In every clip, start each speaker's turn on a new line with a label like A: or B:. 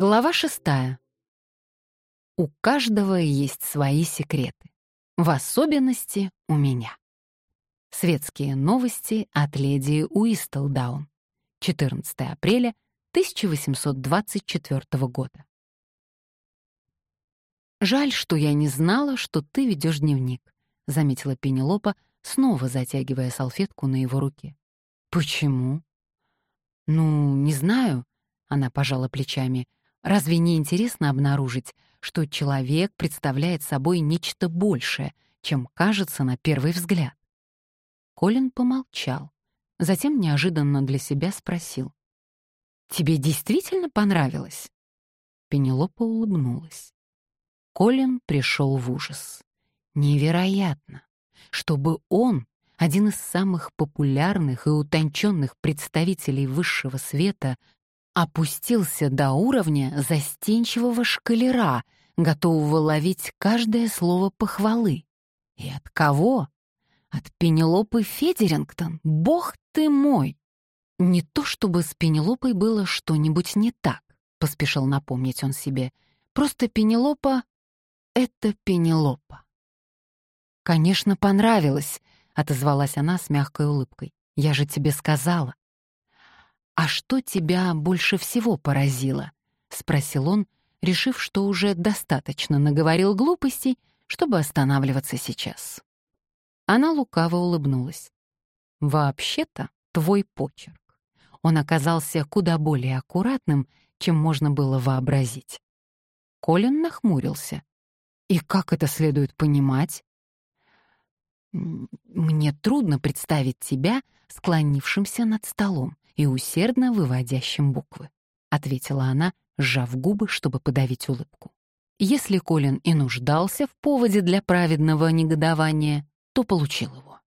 A: Глава шестая. У каждого есть свои секреты. В особенности у меня. Светские новости от леди Уистелдаун. 14 апреля 1824 года. «Жаль, что я не знала, что ты ведешь дневник», — заметила Пенелопа, снова затягивая салфетку на его руке. «Почему?» «Ну, не знаю», — она пожала плечами. Разве не интересно обнаружить, что человек представляет собой нечто большее, чем кажется на первый взгляд? Колин помолчал, затем неожиданно для себя спросил. «Тебе действительно понравилось?» Пенелопа улыбнулась. Колин пришел в ужас. Невероятно, чтобы он, один из самых популярных и утонченных представителей высшего света, опустился до уровня застенчивого шкалера, готового ловить каждое слово похвалы. И от кого? От Пенелопы Федерингтон, бог ты мой! Не то чтобы с Пенелопой было что-нибудь не так, поспешил напомнить он себе. Просто Пенелопа — это Пенелопа. «Конечно, понравилось», — отозвалась она с мягкой улыбкой. «Я же тебе сказала». «А что тебя больше всего поразило?» — спросил он, решив, что уже достаточно наговорил глупостей, чтобы останавливаться сейчас. Она лукаво улыбнулась. «Вообще-то твой почерк. Он оказался куда более аккуратным, чем можно было вообразить». Колин нахмурился. «И как это следует понимать?» «Мне трудно представить тебя, склонившимся над столом, и усердно выводящим буквы», — ответила она, сжав губы, чтобы подавить улыбку. Если Колин и нуждался в поводе для праведного негодования, то получил его.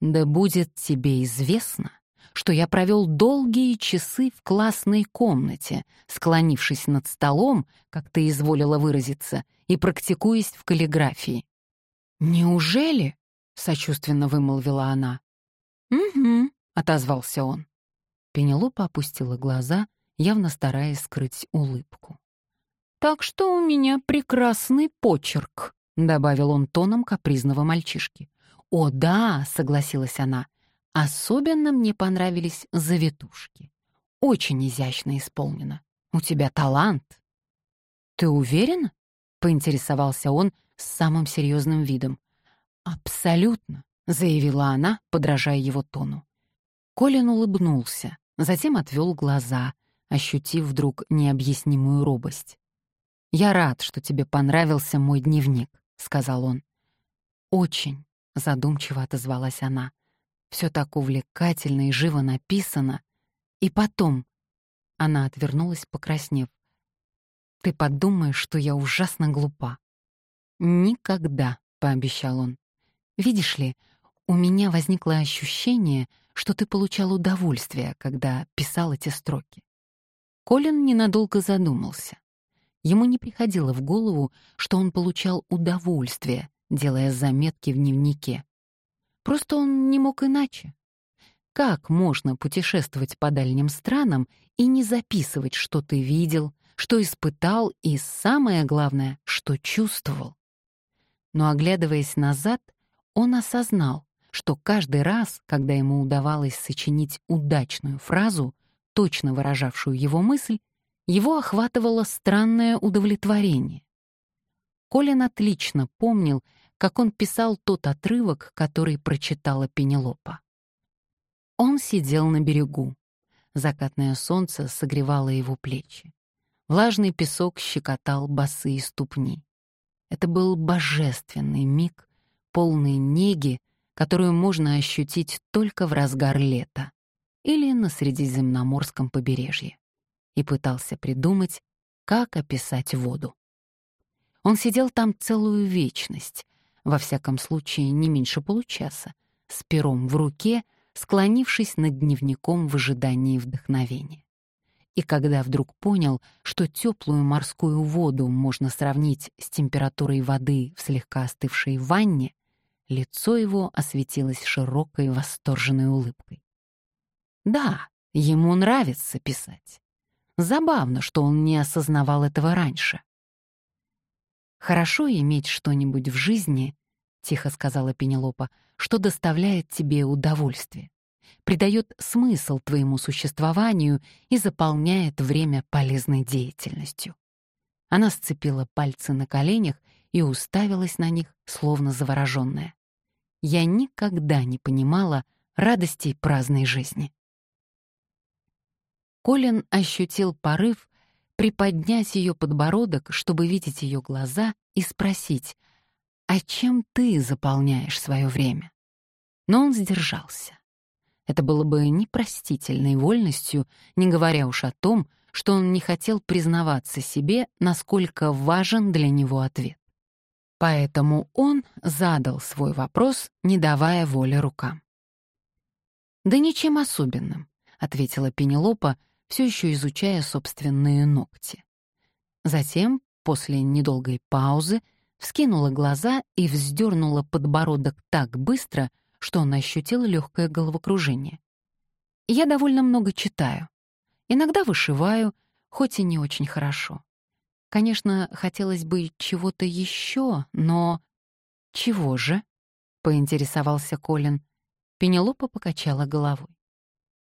A: «Да будет тебе известно, что я провел долгие часы в классной комнате, склонившись над столом, как ты изволила выразиться, и практикуясь в каллиграфии». «Неужели?» — сочувственно вымолвила она. «Угу», — отозвался он. Пенелопа опустила глаза, явно стараясь скрыть улыбку. «Так что у меня прекрасный почерк», — добавил он тоном капризного мальчишки. «О, да», — согласилась она, — «особенно мне понравились завитушки. Очень изящно исполнено. У тебя талант». «Ты уверен?» — поинтересовался он с самым серьезным видом. «Абсолютно», — заявила она, подражая его тону. Колин улыбнулся, затем отвел глаза, ощутив вдруг необъяснимую робость. «Я рад, что тебе понравился мой дневник», — сказал он. «Очень», — задумчиво отозвалась она. «Все так увлекательно и живо написано. И потом...» Она отвернулась, покраснев. «Ты подумаешь, что я ужасно глупа». «Никогда», — пообещал он. «Видишь ли, у меня возникло ощущение, что ты получал удовольствие, когда писал эти строки. Колин ненадолго задумался. Ему не приходило в голову, что он получал удовольствие, делая заметки в дневнике. Просто он не мог иначе. Как можно путешествовать по дальним странам и не записывать, что ты видел, что испытал и, самое главное, что чувствовал? Но, оглядываясь назад, он осознал, что каждый раз, когда ему удавалось сочинить удачную фразу, точно выражавшую его мысль, его охватывало странное удовлетворение. Колин отлично помнил, как он писал тот отрывок, который прочитала Пенелопа. Он сидел на берегу. Закатное солнце согревало его плечи. Влажный песок щекотал босые ступни. Это был божественный миг, полный неги, которую можно ощутить только в разгар лета или на Средиземноморском побережье, и пытался придумать, как описать воду. Он сидел там целую вечность, во всяком случае не меньше получаса, с пером в руке, склонившись над дневником в ожидании вдохновения. И когда вдруг понял, что теплую морскую воду можно сравнить с температурой воды в слегка остывшей ванне, Лицо его осветилось широкой восторженной улыбкой. Да, ему нравится писать. Забавно, что он не осознавал этого раньше. «Хорошо иметь что-нибудь в жизни», — тихо сказала Пенелопа, «что доставляет тебе удовольствие, придает смысл твоему существованию и заполняет время полезной деятельностью». Она сцепила пальцы на коленях и уставилась на них, словно заворожённая. Я никогда не понимала радостей праздной жизни. Колин ощутил порыв приподнять ее подбородок, чтобы видеть ее глаза, и спросить, «А чем ты заполняешь свое время?» Но он сдержался. Это было бы непростительной вольностью, не говоря уж о том, что он не хотел признаваться себе, насколько важен для него ответ. Поэтому он задал свой вопрос, не давая воли рукам. «Да ничем особенным», — ответила Пенелопа, все еще изучая собственные ногти. Затем, после недолгой паузы, вскинула глаза и вздернула подбородок так быстро, что он ощутил легкое головокружение. «Я довольно много читаю. Иногда вышиваю, хоть и не очень хорошо. Конечно, хотелось бы чего-то еще, но... Чего же? поинтересовался Колин. Пенелопа покачала головой.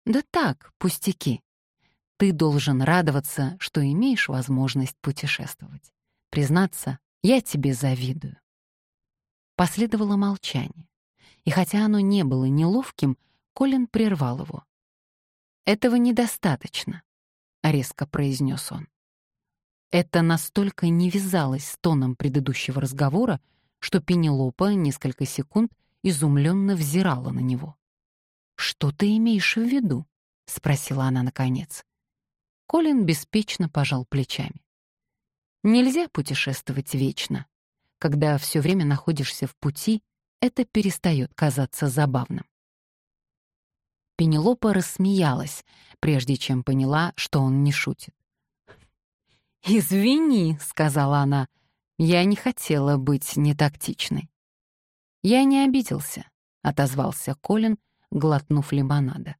A: Да так, пустяки. Ты должен радоваться, что имеешь возможность путешествовать. Признаться, я тебе завидую. Последовало молчание. И хотя оно не было неловким, Колин прервал его. «Этого недостаточно», — резко произнес он. Это настолько не вязалось с тоном предыдущего разговора, что Пенелопа несколько секунд изумленно взирала на него. «Что ты имеешь в виду?» — спросила она наконец. Колин беспечно пожал плечами. Нельзя путешествовать вечно. Когда все время находишься в пути, это перестает казаться забавным. Пенелопа рассмеялась, прежде чем поняла, что он не шутит. «Извини», — сказала она, — «я не хотела быть нетактичной». «Я не обиделся», — отозвался Колин, глотнув лимонада.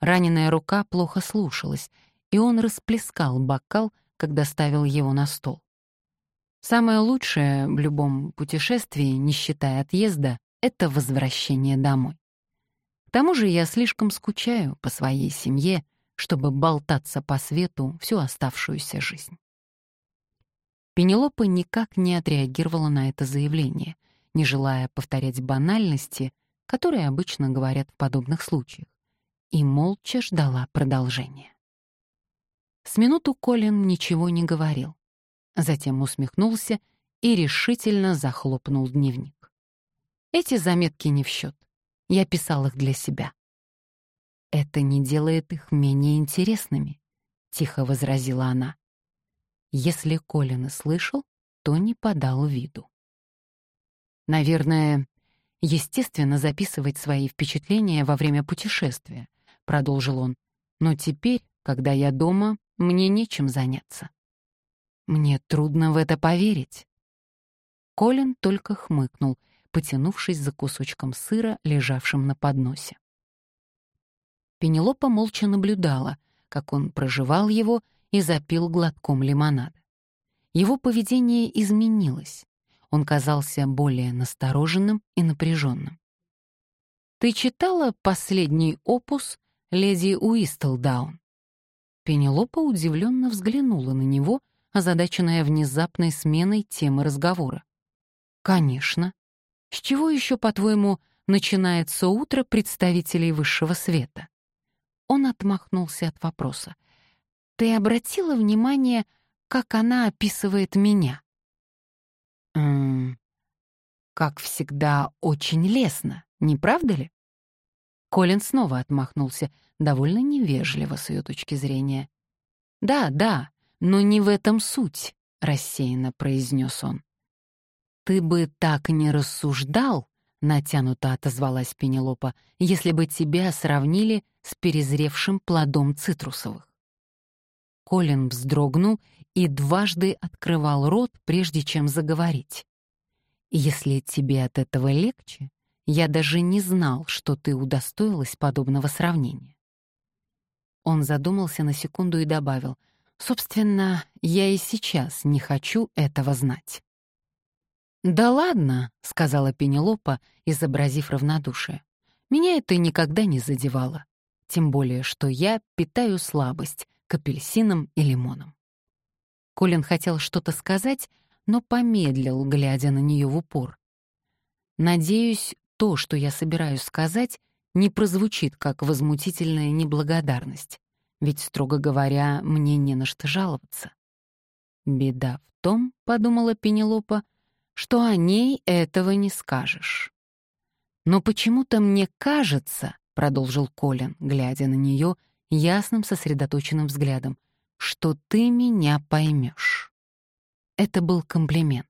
A: Раненая рука плохо слушалась, и он расплескал бокал, когда ставил его на стол. Самое лучшее в любом путешествии, не считая отъезда, — это возвращение домой. К тому же я слишком скучаю по своей семье, чтобы болтаться по свету всю оставшуюся жизнь. Пенелопа никак не отреагировала на это заявление, не желая повторять банальности, которые обычно говорят в подобных случаях, и молча ждала продолжения. С минуту Колин ничего не говорил. Затем усмехнулся и решительно захлопнул дневник. Эти заметки не в счет. Я писал их для себя. «Это не делает их менее интересными», — тихо возразила она. Если Колин и слышал, то не подал виду. «Наверное, естественно записывать свои впечатления во время путешествия», — продолжил он. «Но теперь, когда я дома, мне нечем заняться. Мне трудно в это поверить. Колин только хмыкнул, потянувшись за кусочком сыра, лежавшим на подносе. Пенелопа молча наблюдала, как он прожевал его и запил глотком лимонада. Его поведение изменилось. Он казался более настороженным и напряженным. «Ты читала последний опус леди Уистлдаун?» Пенелопа удивленно взглянула на него, озадаченная внезапной сменой темы разговора. «Конечно. С чего еще, по-твоему, начинается утро представителей высшего света?» Он отмахнулся от вопроса. «Ты обратила внимание, как она описывает меня?» «М как всегда, очень лестно, не правда ли?» Колин снова отмахнулся, довольно невежливо с ее точки зрения. «Да, да, но не в этом суть», — рассеянно произнес он. «Ты бы так не рассуждал», — натянуто отозвалась Пенелопа, «если бы тебя сравнили с перезревшим плодом цитрусовых». Колин вздрогнул и дважды открывал рот, прежде чем заговорить. «Если тебе от этого легче, я даже не знал, что ты удостоилась подобного сравнения». Он задумался на секунду и добавил, Собственно, я и сейчас не хочу этого знать. «Да ладно», — сказала Пенелопа, изобразив равнодушие. «Меня это никогда не задевало. Тем более, что я питаю слабость к апельсинам и лимонам». Колин хотел что-то сказать, но помедлил, глядя на нее в упор. «Надеюсь, то, что я собираюсь сказать, не прозвучит как возмутительная неблагодарность, ведь, строго говоря, мне не на что жаловаться». «Беда в том», — подумала Пенелопа, — что о ней этого не скажешь. «Но почему-то мне кажется», — продолжил Колин, глядя на нее ясным сосредоточенным взглядом, «что ты меня поймешь». Это был комплимент.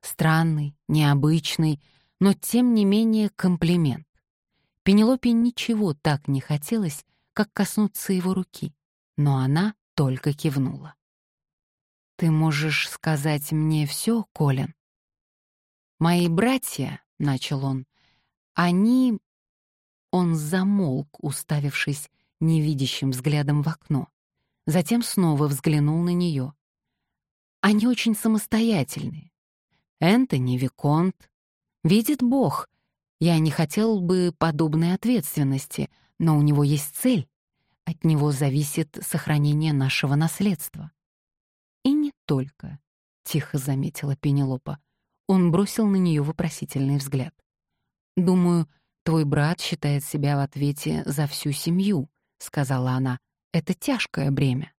A: Странный, необычный, но тем не менее комплимент. Пенелопе ничего так не хотелось, как коснуться его руки, но она только кивнула. «Ты можешь сказать мне все, Колин?» «Мои братья», — начал он, — «они...» Он замолк, уставившись невидящим взглядом в окно. Затем снова взглянул на нее. «Они очень самостоятельные. Энтони Виконт. Видит Бог. Я не хотел бы подобной ответственности, но у него есть цель. От него зависит сохранение нашего наследства». «И не только», — тихо заметила Пенелопа. Он бросил на нее вопросительный взгляд. «Думаю, твой брат считает себя в ответе за всю семью», — сказала она. «Это тяжкое бремя».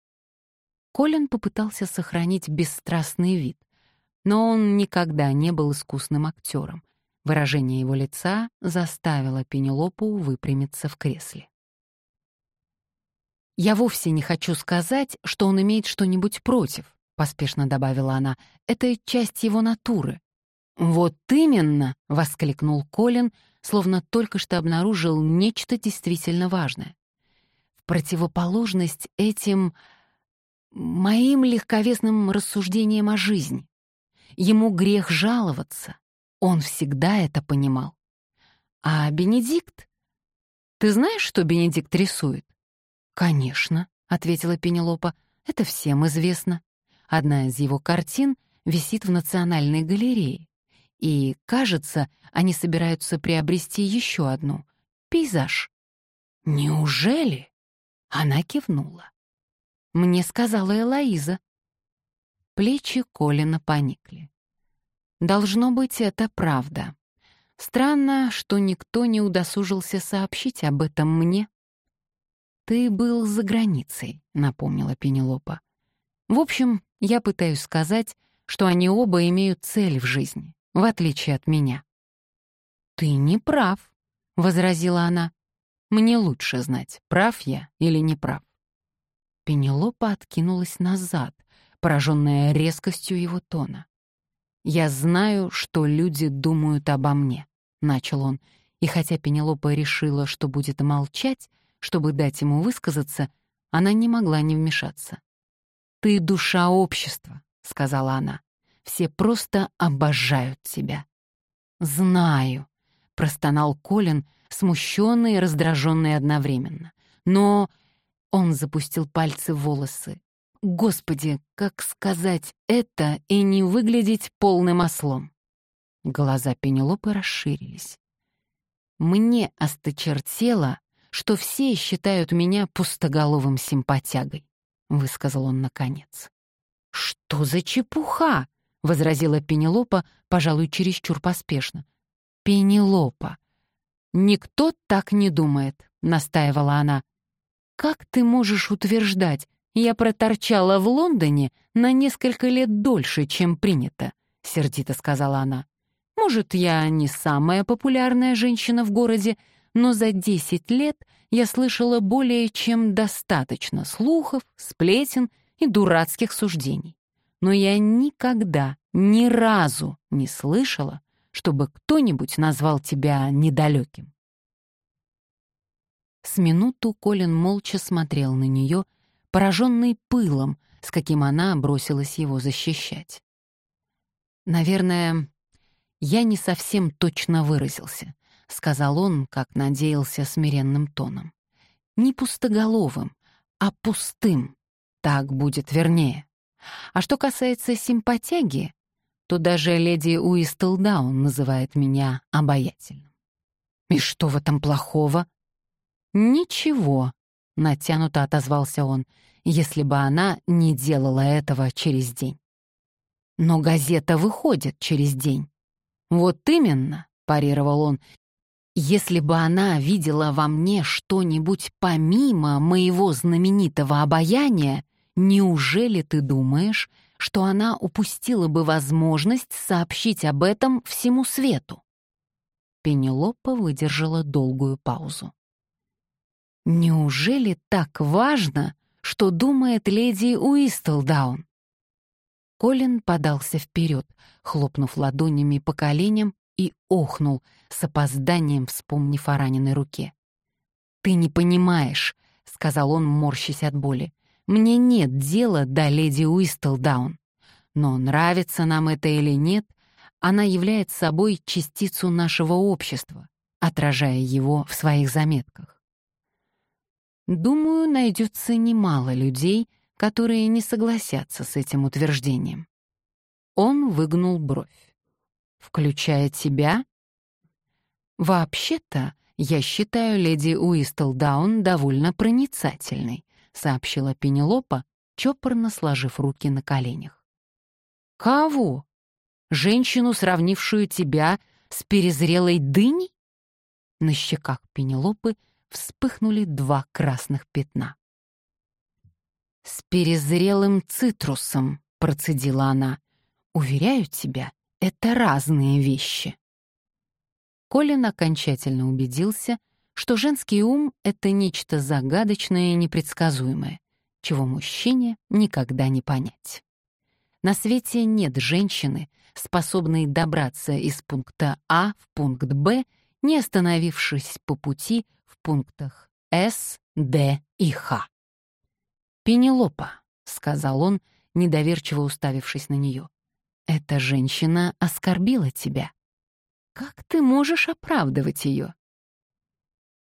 A: Колин попытался сохранить бесстрастный вид, но он никогда не был искусным актером. Выражение его лица заставило Пенелопу выпрямиться в кресле. «Я вовсе не хочу сказать, что он имеет что-нибудь против», — поспешно добавила она. «Это часть его натуры. «Вот именно!» — воскликнул Колин, словно только что обнаружил нечто действительно важное. Противоположность этим моим легковесным рассуждениям о жизни. Ему грех жаловаться. Он всегда это понимал. А Бенедикт? Ты знаешь, что Бенедикт рисует? «Конечно», — ответила Пенелопа, — «это всем известно. Одна из его картин висит в Национальной галерее. И, кажется, они собираются приобрести еще одну — пейзаж. «Неужели?» Она кивнула. «Мне сказала Элоиза». Плечи Колина поникли. «Должно быть, это правда. Странно, что никто не удосужился сообщить об этом мне». «Ты был за границей», — напомнила Пенелопа. «В общем, я пытаюсь сказать, что они оба имеют цель в жизни в отличие от меня. «Ты не прав», — возразила она. «Мне лучше знать, прав я или не прав». Пенелопа откинулась назад, пораженная резкостью его тона. «Я знаю, что люди думают обо мне», — начал он, и хотя Пенелопа решила, что будет молчать, чтобы дать ему высказаться, она не могла не вмешаться. «Ты душа общества», — сказала она. Все просто обожают тебя». «Знаю», — простонал Колин, смущенный и раздраженный одновременно. «Но...» — он запустил пальцы в волосы. «Господи, как сказать это и не выглядеть полным ослом?» Глаза Пенелопы расширились. «Мне осточертело, что все считают меня пустоголовым симпатягой», — высказал он наконец. «Что за чепуха?» — возразила Пенелопа, пожалуй, чересчур поспешно. «Пенелопа! Никто так не думает», — настаивала она. «Как ты можешь утверждать, я проторчала в Лондоне на несколько лет дольше, чем принято», — сердито сказала она. «Может, я не самая популярная женщина в городе, но за десять лет я слышала более чем достаточно слухов, сплетен и дурацких суждений но я никогда, ни разу не слышала, чтобы кто-нибудь назвал тебя недалеким. С минуту Колин молча смотрел на нее, пораженный пылом, с каким она бросилась его защищать. «Наверное, я не совсем точно выразился», — сказал он, как надеялся смиренным тоном. «Не пустоголовым, а пустым. Так будет вернее. А что касается симпатяги, то даже леди Уистлдаун называет меня обаятельным. И что в этом плохого? Ничего, натянуто отозвался он, если бы она не делала этого через день. Но газета выходит через день. Вот именно, парировал он, если бы она видела во мне что-нибудь помимо моего знаменитого обаяния, неужели ты думаешь, что она упустила бы возможность сообщить об этом всему свету? Пенелопа выдержала долгую паузу. «Неужели так важно, что думает леди Уистлдаун?» Колин подался вперед, хлопнув ладонями по коленям и охнул, с опозданием вспомнив о раненой руке. «Ты не понимаешь», — сказал он, морщась от боли. «Мне нет дела до леди Уистлдаун. Но нравится нам это или нет, она является собой частицу нашего общества, отражая его в своих заметках. Думаю, найдется немало людей, которые не согласятся с этим утверждением. Он выгнул бровь. «Включая тебя?» «Вообще-то, я считаю леди Уистлдаун довольно проницательной», сообщила Пенелопа, чопорно сложив руки на коленях. «Кого? Женщину, сравнившую тебя с перезрелой дыней?» На щеках Пенелопы вспыхнули два красных пятна. «С перезрелым цитрусом», — процедила она. «Уверяю тебя, это разные вещи». Колин окончательно убедился, что женский ум — это нечто загадочное и непредсказуемое, чего мужчине никогда не понять. На свете нет женщины, способной добраться из пункта А в пункт Б, не остановившись по пути в пунктах С, Д и Х. «Пенелопа», — сказал он, недоверчиво уставившись на нее, — «эта женщина оскорбила тебя. Как ты можешь оправдывать ее?»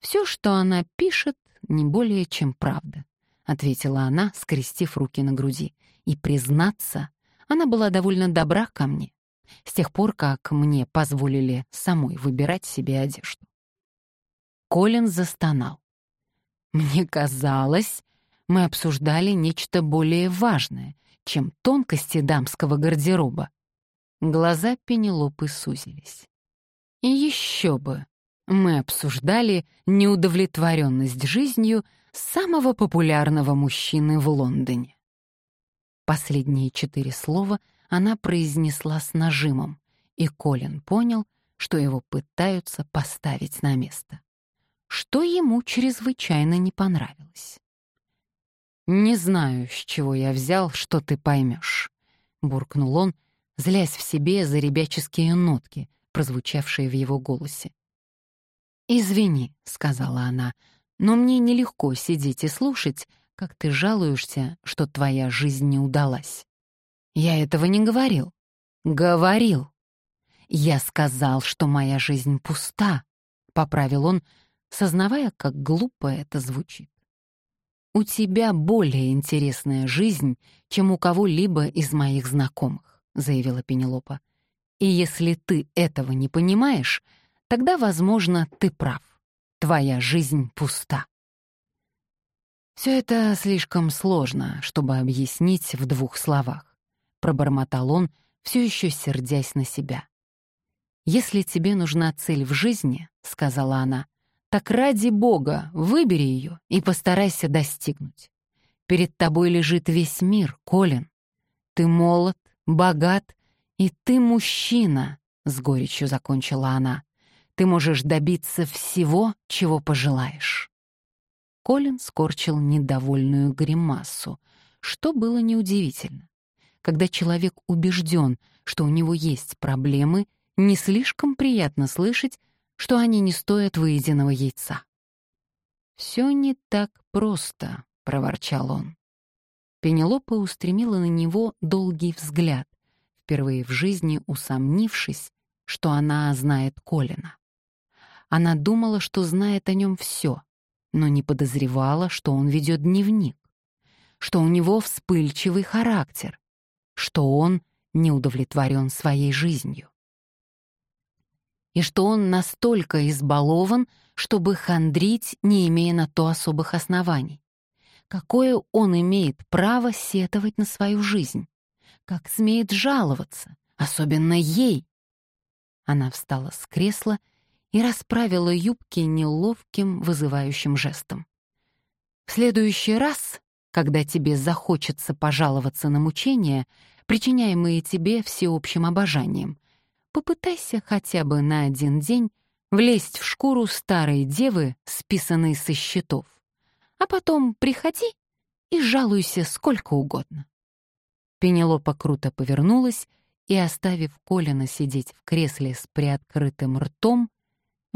A: «Все, что она пишет, не более чем правда», — ответила она, скрестив руки на груди. «И признаться, она была довольно добра ко мне, с тех пор, как мне позволили самой выбирать себе одежду». Колин застонал. «Мне казалось, мы обсуждали нечто более важное, чем тонкости дамского гардероба. Глаза Пенелопы сузились. И еще бы, мы обсуждали неудовлетворенность жизнью самого популярного мужчины в Лондоне. Последние четыре слова она произнесла с нажимом, и Колин понял, что его пытаются поставить на место, что ему чрезвычайно не понравилось. «Не знаю, с чего я взял, что ты поймешь», — буркнул он, злясь в себе за ребяческие нотки, прозвучавшие в его голосе. «Извини», — сказала она, — «но мне нелегко сидеть и слушать, как ты жалуешься, что твоя жизнь не удалась». «Я этого не говорил». «Говорил». «Я сказал, что моя жизнь пуста», — поправил он, сознавая, как глупо это звучит. «У тебя более интересная жизнь, чем у кого-либо из моих знакомых», — заявила Пенелопа. «И если ты этого не понимаешь, тогда, возможно, ты прав. Твоя жизнь пуста». «Все это слишком сложно, чтобы объяснить в двух словах», — пробормотал он, все еще сердясь на себя. «Если тебе нужна цель в жизни», — сказала она, так ради Бога, выбери ее и постарайся достигнуть. Перед тобой лежит весь мир, Колин. Ты молод, богат, и ты мужчина, — с горечью закончила она. Ты можешь добиться всего, чего пожелаешь. Колин скорчил недовольную гримасу, что было неудивительно. Когда человек убежден, что у него есть проблемы, не слишком приятно слышать, что они не стоят выеденного яйца. «Все не так просто», — проворчал он. Пенелопа устремила на него долгий взгляд, впервые в жизни усомнившись, что она знает Колина. Она думала, что знает о нем все, но не подозревала, что он ведет дневник. что у него вспыльчивый характер, что он не удовлетворен своей жизнью. И что он настолько избалован, чтобы хандрить, не имея на то особых оснований. Какое он имеет право сетовать на свою жизнь? Как смеет жаловаться, особенно ей? Она встала с кресла и расправила юбки неловким, вызывающим жестом. «В следующий раз, когда тебе захочется пожаловаться на мучения, причиняемые тебе всеобщим обожанием, попытайся хотя бы на один день влезть в шкуру старой девы, списанной со счетов, а потом приходи и жалуйся сколько угодно». Пенелопа круто повернулась и, оставив Колина сидеть в кресле с приоткрытым ртом,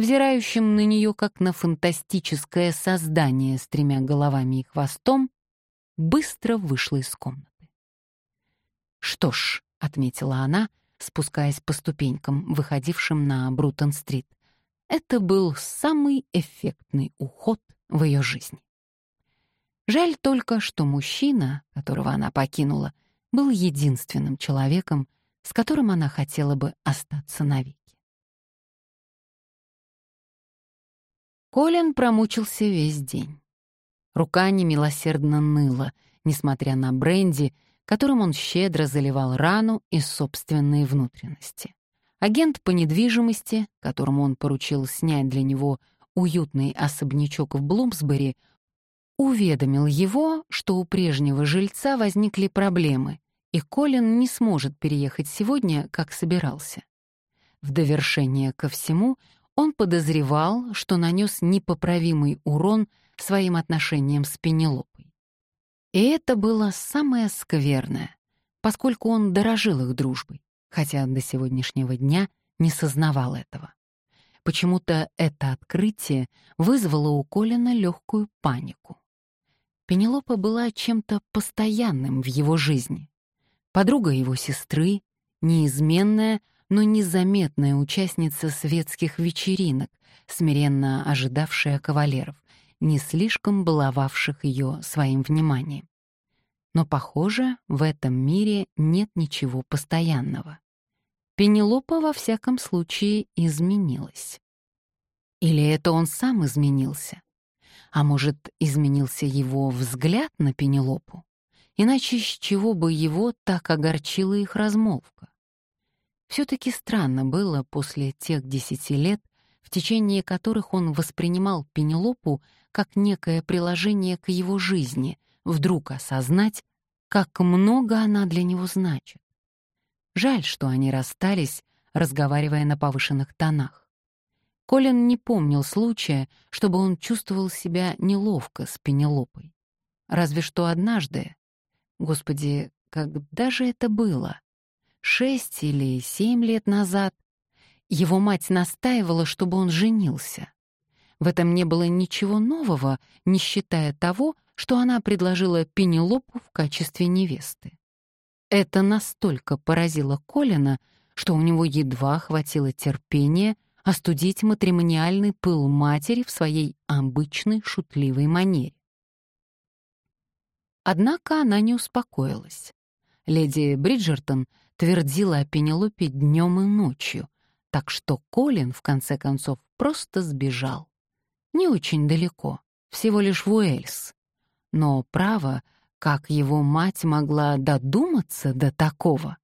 A: взирающим на нее как на фантастическое создание с тремя головами и хвостом, быстро вышла из комнаты. «Что ж», — отметила она, спускаясь по ступенькам, выходившим на Брутон-стрит, это был самый эффектный уход в ее жизни. Жаль только, что мужчина, которого она покинула, был единственным человеком, с которым она хотела бы остаться навеки. Колин промучился весь день. Рука немилосердно ныла, несмотря на бренди, которым он щедро заливал рану и собственные внутренности. Агент по недвижимости, которому он поручил снять для него уютный особнячок в Блумсбери, уведомил его, что у прежнего жильца возникли проблемы, и Колин не сможет переехать сегодня, как собирался. В довершение ко всему он подозревал, что нанес непоправимый урон своим отношениям с Пенелопой. И это было самое скверное, поскольку он дорожил их дружбой, хотя до сегодняшнего дня не сознавал этого. Почему-то это открытие вызвало у Колина легкую панику. Пенелопа была чем-то постоянным в его жизни. Подруга его сестры, неизменная, но незаметная участница светских вечеринок, смиренно ожидавшая кавалеров, не слишком баловавших ее своим вниманием. Но, похоже, в этом мире нет ничего постоянного. Пенелопа, во всяком случае, изменилась. Или это он сам изменился? А может, изменился его взгляд на Пенелопу? Иначе с чего бы его так огорчила их размолвка? Все-таки странно было после тех десяти лет, в течение которых он воспринимал Пенелопу как некое приложение к его жизни, вдруг осознать, как много она для него значит. Жаль, что они расстались, разговаривая на повышенных тонах. Колин не помнил случая, чтобы он чувствовал себя неловко с Пенелопой. Разве что однажды. Господи, когда же это было? Шесть или семь лет назад. Его мать настаивала, чтобы он женился. В этом не было ничего нового, не считая того, что она предложила Пенелопу в качестве невесты. Это настолько поразило Колина, что у него едва хватило терпения остудить матримониальный пыл матери в своей обычной шутливой манере. Однако она не успокоилась. Леди Бриджертон твердила о Пенелопе днем и ночью, так что Колин, в конце концов, просто сбежал. Не очень далеко, всего лишь в Уэльс. Но, право, как его мать могла додуматься до такого?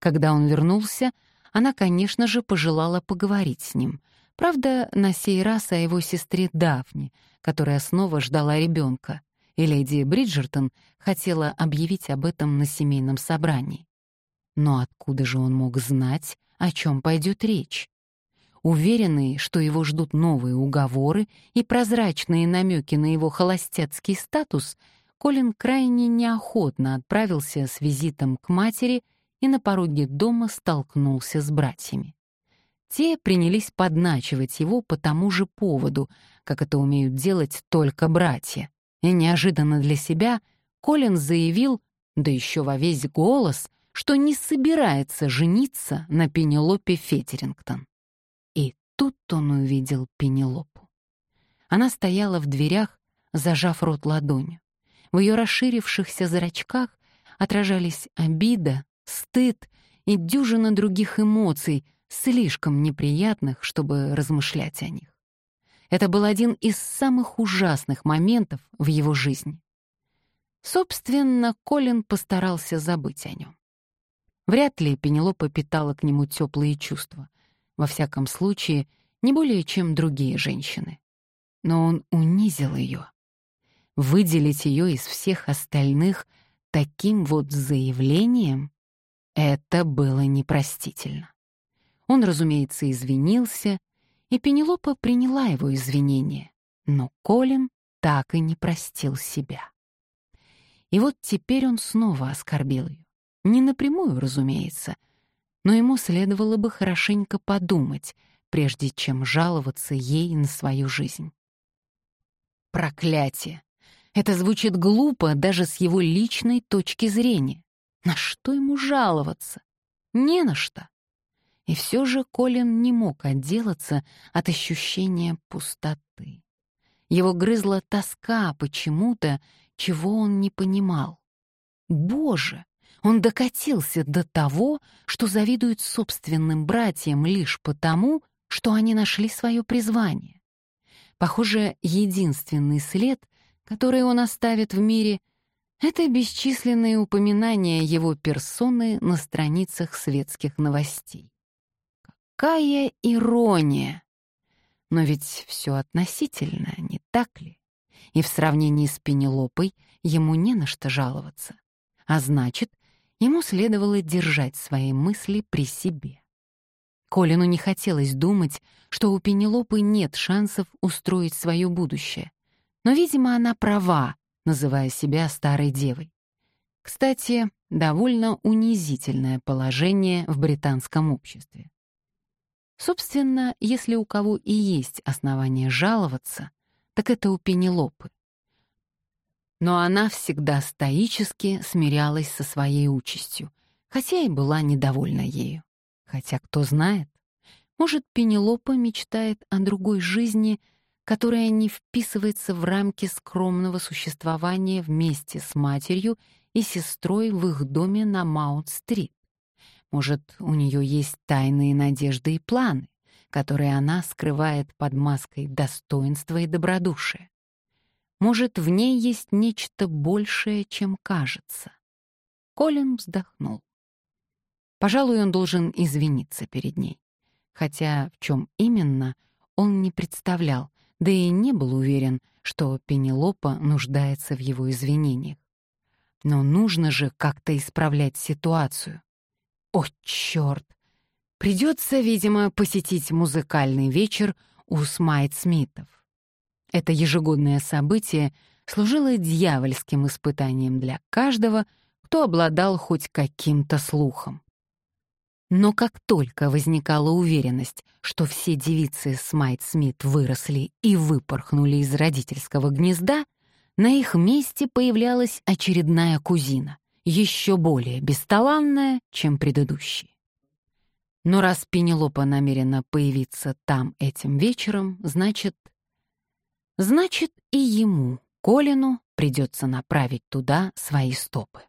A: Когда он вернулся, она, конечно же, пожелала поговорить с ним. Правда, на сей раз о его сестре Дафне, которая снова ждала ребенка, и леди Бриджертон хотела объявить об этом на семейном собрании. Но откуда же он мог знать, о чем пойдет речь? Уверенный, что его ждут новые уговоры и прозрачные намеки на его холостяцкий статус, Колин крайне неохотно отправился с визитом к матери и на пороге дома столкнулся с братьями. Те принялись подначивать его по тому же поводу, как это умеют делать только братья. И неожиданно для себя Колин заявил, да еще во весь голос, что не собирается жениться на Пенелопе Фетерингтон. И тут он увидел Пенелопу. Она стояла в дверях, зажав рот ладонью. В ее расширившихся зрачках отражались обида, стыд и дюжина других эмоций, слишком неприятных, чтобы размышлять о них. Это был один из самых ужасных моментов в его жизни. Собственно, Колин постарался забыть о нем. Вряд ли Пенелопа питала к нему теплые чувства. Во всяком случае, не более чем другие женщины. Но он унизил ее. Выделить ее из всех остальных таким вот заявлением — это было непростительно. Он, разумеется, извинился, и Пенелопа приняла его извинения, но Колин так и не простил себя. И вот теперь он снова оскорбил ее. Не напрямую, разумеется, но ему следовало бы хорошенько подумать, прежде чем жаловаться ей на свою жизнь. Проклятие! Это звучит глупо даже с его личной точки зрения. На что ему жаловаться? Не на что. И все же Колин не мог отделаться от ощущения пустоты. Его грызла тоска почему-то, чего он не понимал. Боже, он докатился до того, что завидует собственным братьям лишь потому, что они нашли свое призвание. Похоже, единственный след, который он оставит в мире, это бесчисленные упоминания его персоны на страницах светских новостей. Какая ирония! Но ведь все относительно, не так ли? И в сравнении с Пенелопой ему не на что жаловаться. А значит, ему следовало держать свои мысли при себе. Колину не хотелось думать, что у Пенелопы нет шансов устроить свое будущее. Но, видимо, она права, называя себя старой девой. Кстати, довольно унизительное положение в британском обществе. Собственно, если у кого и есть основания жаловаться, так это у Пенелопы. Но она всегда стоически смирялась со своей участью, хотя и была недовольна ею. Хотя кто знает, может, Пенелопа мечтает о другой жизни, которая не вписывается в рамки скромного существования вместе с матерью и сестрой в их доме на Маунт-стрит. Может, у нее есть тайные надежды и планы, которые она скрывает под маской достоинства и добродушия. Может, в ней есть нечто большее, чем кажется. Колин вздохнул. Пожалуй, он должен извиниться перед ней. Хотя в чем именно, он не представлял, да и не был уверен, что Пенелопа нуждается в его извинениях. Но нужно же как-то исправлять ситуацию. О, черт! Придется, видимо, посетить музыкальный вечер у Смайт-Смитов. Это ежегодное событие служило дьявольским испытанием для каждого, кто обладал хоть каким-то слухом. Но как только возникала уверенность, что все девицы Смайт-Смит выросли и выпорхнули из родительского гнезда, на их месте появлялась очередная кузина, еще более бесталанная, чем предыдущие. Но раз Пенелопа намерена появиться там этим вечером, значит... Значит, и ему, Колину, придется направить туда свои стопы.